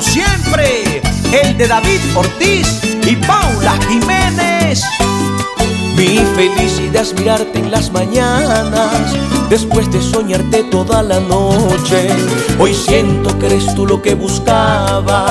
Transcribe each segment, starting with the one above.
siempre, el de David Ortiz y Paula Jiménez. Mi felicidad es mirarte en las mañanas, después de soñarte toda la noche. Hoy siento que eres tú lo que buscaba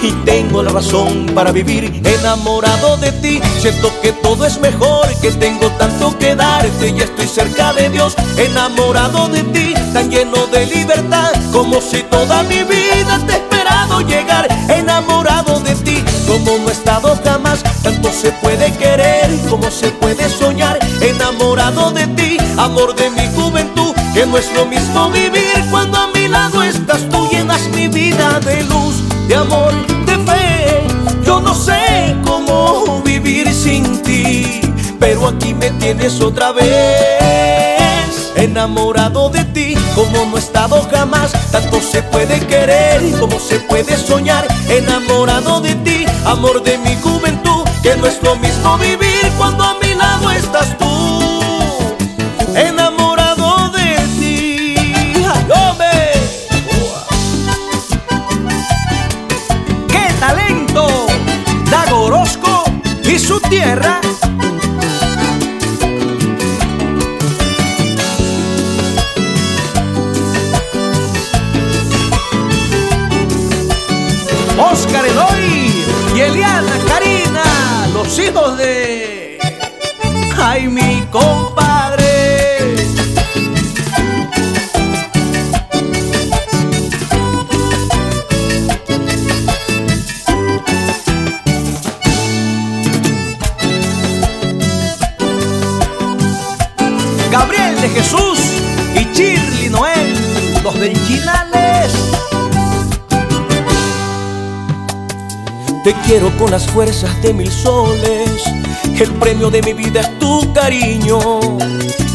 y tengo la razón para vivir enamorado de ti. Siento que todo es mejor, que tengo tanto que darte y estoy cerca de Dios, enamorado de ti, tan lleno de libertad, como si toda mi vida te llegar, enamorado de ti, como no he estado jamás, tanto se puede querer como se puede soñar, enamorado de ti, amor de mi juventud, que no es lo mismo vivir cuando a mi lado estás. Tú, llenas mi vida de luz, de amor, de fe. Yo no sé cómo vivir sin ti, pero aquí me tienes otra vez, enamorado de ti, como no he estado jamás, tanto se puede querer puede soñar, enamorado de ti, amor de mi juventud, que no es lo mismo vivir cuando a mi lado estás tú. Enamorado de ti. ¡Ay, hombre! ¡Qué talento! Dago Orozco y su tierra. Oscar Eloy y Eliana Karina, los hijos de... ¡Ay, mi compadre! Gabriel de Jesús y Shirley Noel, los del Chinales. Te quiero con las fuerzas de mil soles. El premio de mi vida es tu cariño.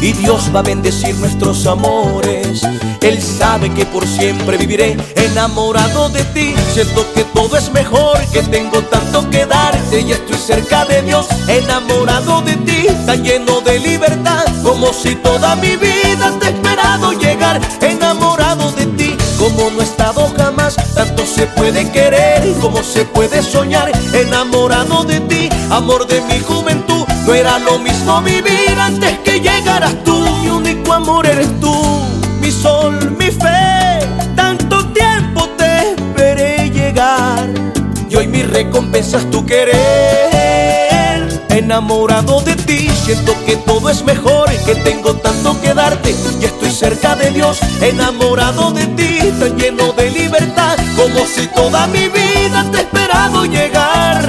Y Dios va a bendecir nuestros amores. Él sabe que por siempre viviré enamorado de ti. Siento que todo es mejor, que tengo tanto que darte. Y estoy cerca de Dios, enamorado de ti. Tan lleno de libertad, como si toda mi vida te he esperado llegar. Enamorado de ti, como no he estado jamás. Se puede querer como se puede soñar. Enamorado de ti, amor de mi juventud. No era lo mismo vivir antes que llegaras tú. Mi único amor eres tú, mi sol, mi fe. Tanto tiempo te esperé llegar. Y hoy mi recompensa es tu querer. Enamorado de ti, siento que todo es mejor, que tengo tanto que darte y estoy cerca de Dios. Enamorado de ti, tan lleno de como si toda mi vida te he esperado llegar.